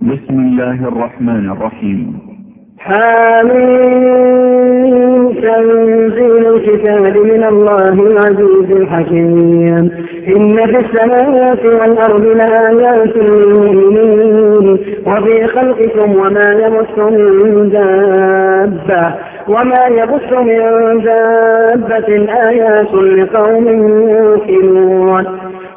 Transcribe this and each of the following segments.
بسم الله الرحمن الرحيم. حامين تنزيل الكتاب من الله العزيز الحكيم. إن في السماوات والأرض لآيات للمؤمنين وفي خلقكم وما يمس من دابة. وما يبث من دابة آيات لقوم يوقنون.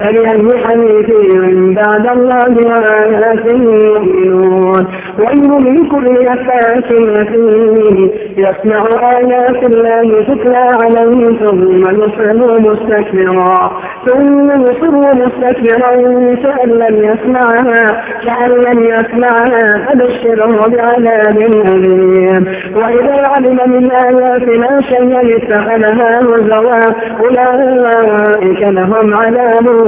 فبأي حديث بعد الله وآياته يؤمنون. ويل لكل أفاك أثيم يسمع آيات الله تتلى عليه ثم يصر مستكبرا. ثم يصر مستكبرا كأن لم يسمعها كأن لم يسمعها فبشره بعذاب أليم. وإذا علم من آياتنا شيئا اتخذها هزوا أولئك لهم عذاب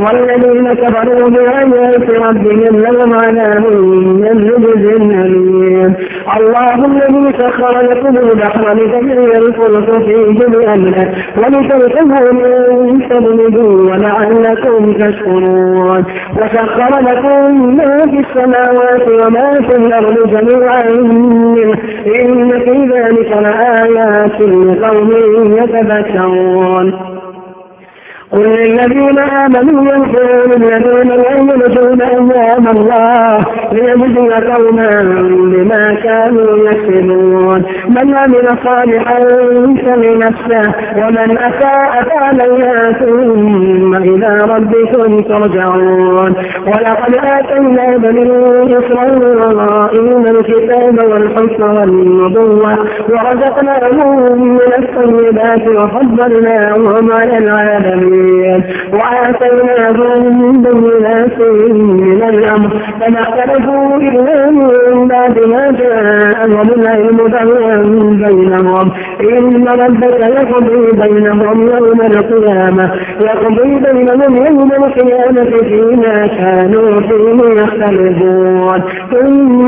والذين كفروا بآيات ربهم لهم عذاب من رجز أليم. الله الذي سخر لكم البحر لتجري الفلك فيه بأمره ولتركبوا من فضله ولعلكم تشكرون. وسخر لكم ما في السماوات وما في الأرض جميعا منه. إن في ذلك لآيات لقوم يتذكرون. قل للذين آمنوا يغفروا للذين لا يرجون أيام الله ليجزي قوما بما كانوا يكسبون. من عمل صالحا فلنفسه ومن أساء فعليها ثم إلى ربكم ترجعون. ولقد آتينا بني إسرائيل الكتاب والحكم والنبوة ورزقناهم من الطيبات وفضلناهم على العالمين. وآتيناهم بينات من الأمر فما اختلفوا إلا من بعد ما جاءهم العلم بغيا بينهم. إن ربك يقضي بينهم يوم القيامة يقضي بينهم يوم القيامة فيما كانوا فيه يختلفون. ثم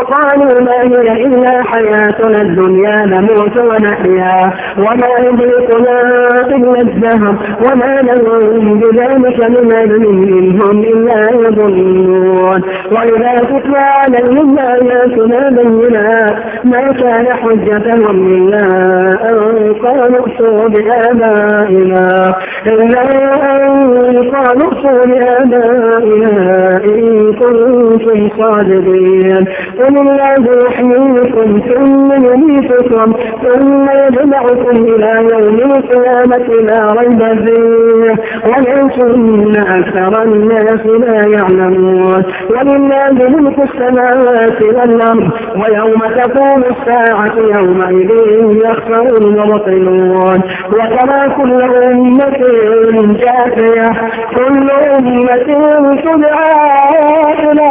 وقالوا ما هي إلا حياتنا الدنيا نموت ونحيا وما يدركنا إلا الدهر وما لهم بذلك من علم منهم إلا يظنون. وإذا تتلى عليهم آياتنا بينات ما كان حجتهم إلا أن قالوا ائتوا بآبائنا إلا أن قالوا ائتوا بآبائنا إن كنتم وهم صادقين قل الله يحييكم ثم يميتكم ثم يجمعكم إلى يوم القيامة لا ريب فيه. ولكن أكثر الناس لا يعلمون. ولله ملك السماوات والأرض ويوم تقوم الساعة يومئذ يخسر المبطلون. وترى كل أمة جاثية كل أمة تدعى إلى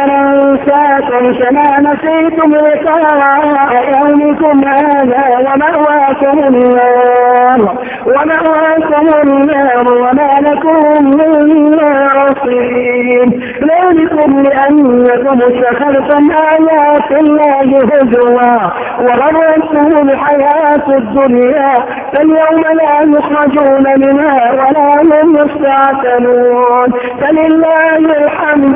كما نسيتم لقاء يومكم هذا ومأواكم النار. ومأواكم النار وما لكم من ناصرين. ذلكم لأنكم اتخذتم آيات الله هزوا وغرتكم الحياة الدنيا. فاليوم لا يخرجون منها ولا هم يستعتنون. فلله الحمد